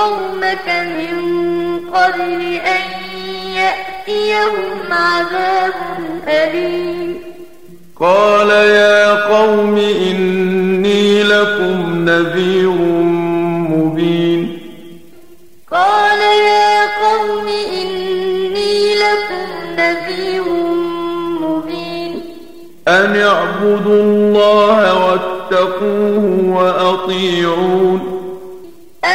قومك من قبل أن يأتيهم عذاب أليم. قال يا قوم إني لكم نذير مبين. قال يا قوم إني لكم نذير مبين. أن اعبدوا الله واتقوه وأطيعون.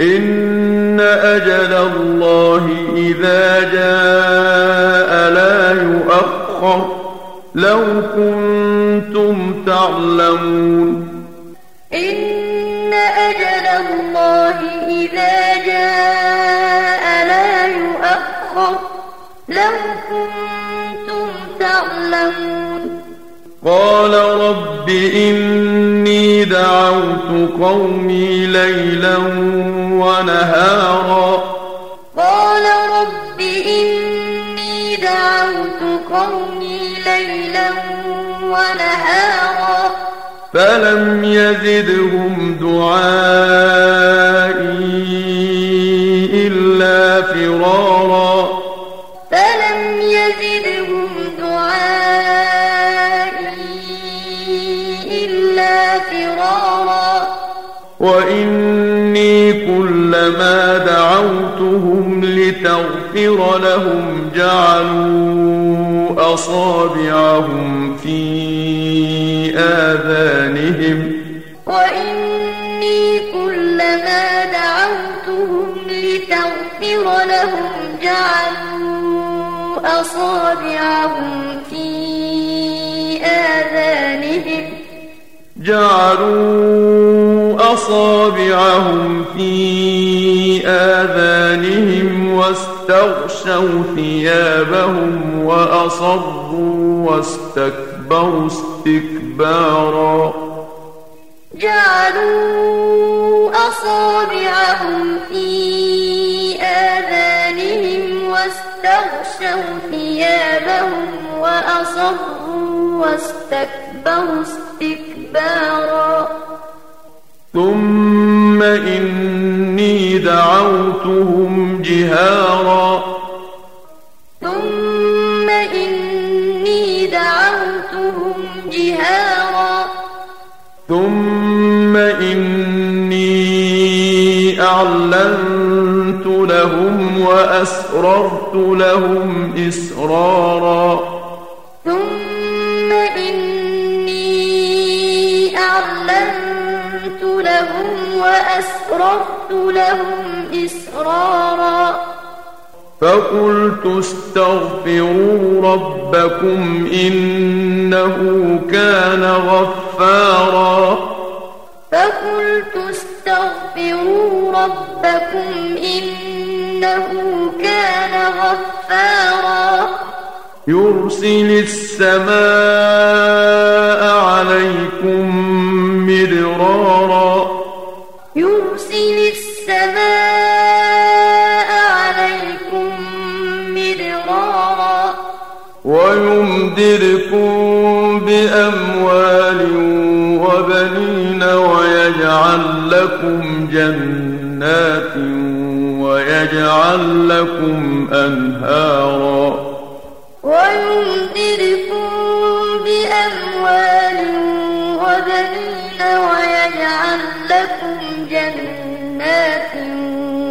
إن أجل الله إذا جاء لا يؤخر لو كنتم تعلمون إن أجل الله إذا جاء لا يؤخر لو كنتم تعلمون قال رب إني دعوت قومي ليلا فلم يزدهم دعائي إلا فرارا فلم يزدهم دعائي إلا فرارا وإني كلما دعوتهم لتغفر لهم جعلوا أصابعهم في آذانهم. وإني كلما دعوتهم لتغفر لهم جعلوا أصابعهم في آذانهم. جعلوا أصابعهم في آذانهم واستغشوا ثيابهم وأصروا واستكبروا استكبارا. جعلوا أصابعهم في آذانهم واستغشوا ثيابهم وأصروا واستكبروا استكبارا. ثم إني دعوتهم جهارا. ثم إني أعلنت لهم وأسررت لهم إسرارا ثم إني أعلنت لهم وأسررت لهم إسرارا فقلت استغفروا ربكم إنه كان غفارا. فقلت استغفروا ربكم إنه كان غفارا. يرسل السماء عليكم مدرارا. بأموال وبنين ويجعل لكم جنات ويجعل لكم أنهارا ويجعل ويمددكم بأموال وبنين ويجعل لكم جنات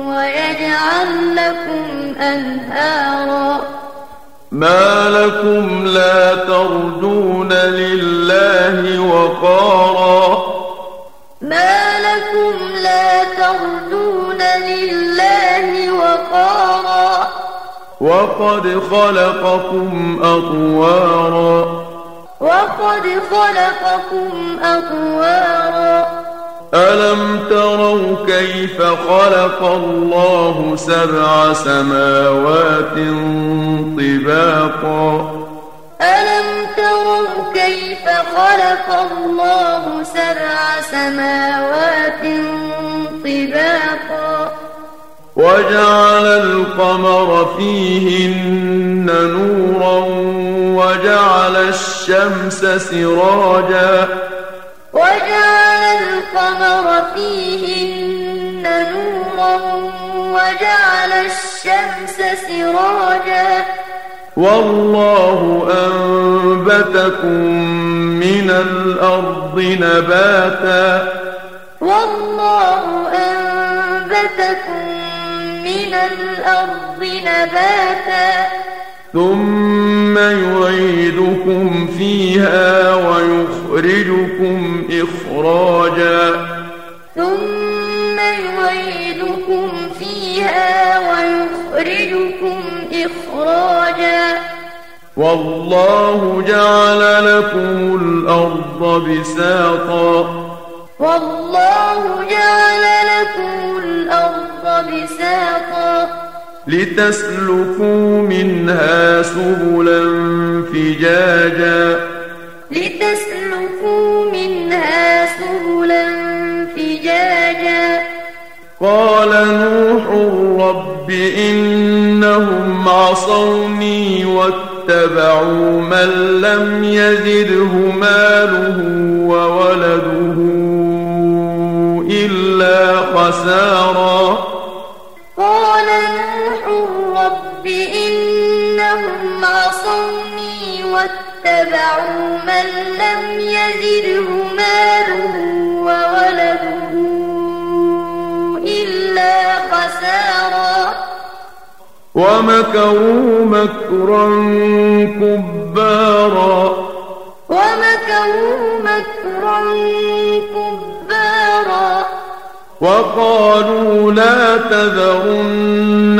ويجعل لكم أنهارا ما لكم لا ترجون لله وقارا. ما لكم لا ترجون لله وقارا. وقد خلقكم أطوارا. وقد خلقكم أطوارا. ألم تروا كيف خلق الله سبع سماوات طباقا؟ ألم تروا كيف خلق الله سبع سماوات طباقا؟ وجعل القمر فيهن نورا وجعل الشمس سراجا؟ وجعل القمر فيهن نورا وجعل الشمس سراجا. والله أنبتكم من الأرض نباتا. والله أنبتكم من الأرض نباتا. ثم يعيدكم فيها ويخرجكم إخراجا ثم يعيدكم فيها ويخرجكم إخراجا والله جعل لكم الأرض بساطا والله جعل لتسلكوا منها سبلا فجاجا. لتسلكوا منها سبلا فجاجا. قال نوح رب إنهم عصوني واتبعوا من لم يزده ماله وولده إلا خسارا. إنهم عصوني واتبعوا من لم يزده ماله وولده إلا خسارا. ومكروا مكرا كبارا. ومكروا مكرا كبارا. وقالوا لا تذرن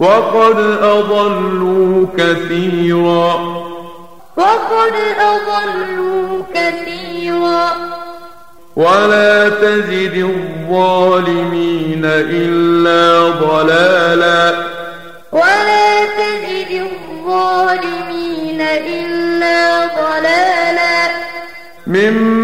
وقد أضلوا كثيرا. وقد أضلوا كثيرا. ولا تزد الظالمين إلا ضلالا. ولا تزد الظالمين إلا ضلالا. مما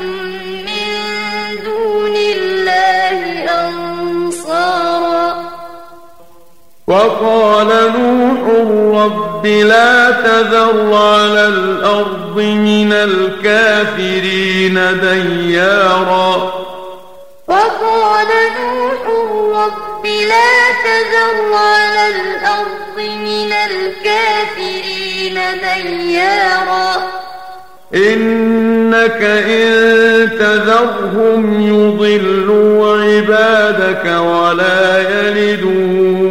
وقال نوح رب لا تذر على الأرض من الكافرين ديارا. وقال نوح رب لا تذر على الأرض من الكافرين ديارا. إنك إن تذرهم يضلوا عبادك ولا يلدوا